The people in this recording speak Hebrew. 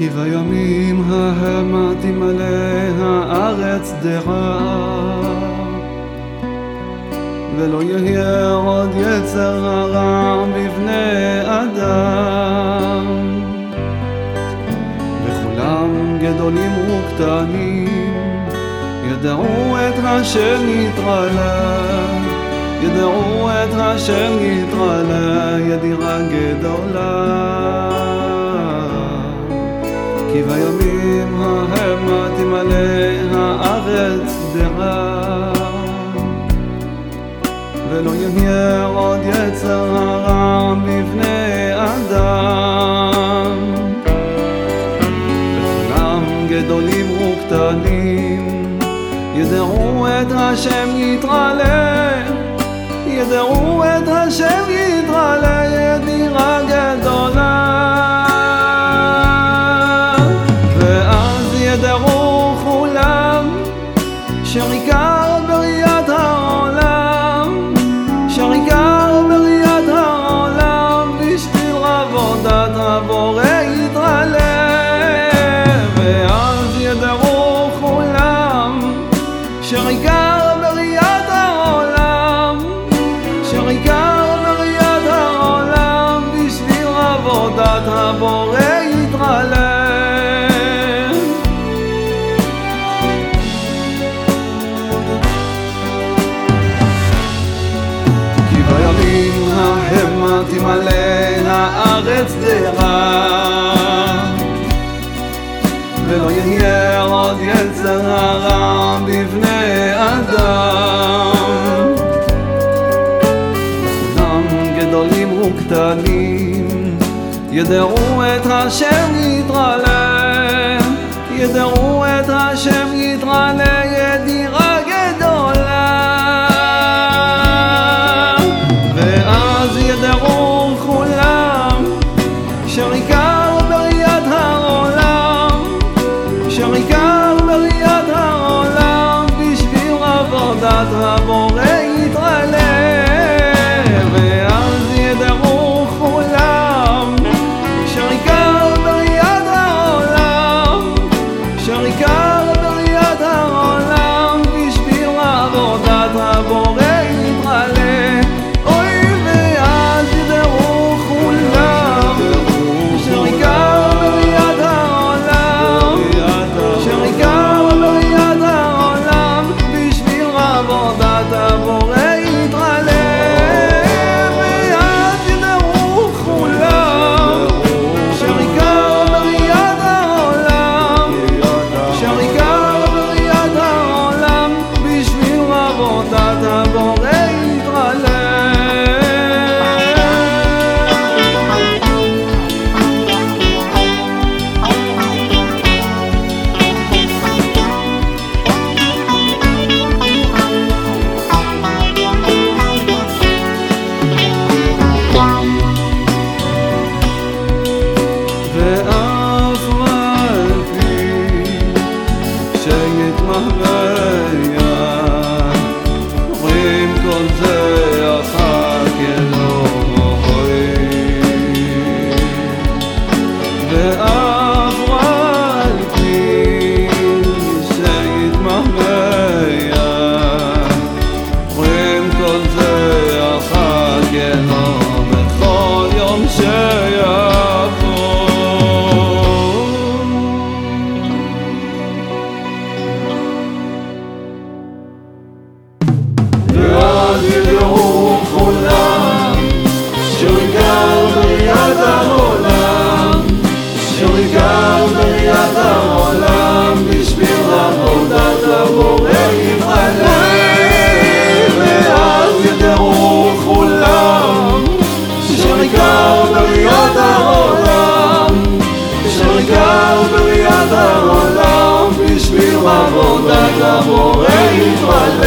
בימים ההם תמלא הארץ דעה ולא יהיה עוד יצר הרע בבני אדם. וכולם גדולים וקטנים ידעו את השם יתרלה ידעו את השם יתרלה ידירה גדולה כי בימים ההם תמלא הארץ דעה. ולא יהיה עוד יצר הרע מבני אדם. וכולם גדולים וקטנים ידעו את השם יתרלה ידעו את השם יתרלה הבורא יתעלה בימים ההם תמלא הארץ דעה ולא יהיה עוד יצר הרע בבני אדם. כולם גדולים וקטנים ידעו את השם יתרלה ידעו Elohim Malach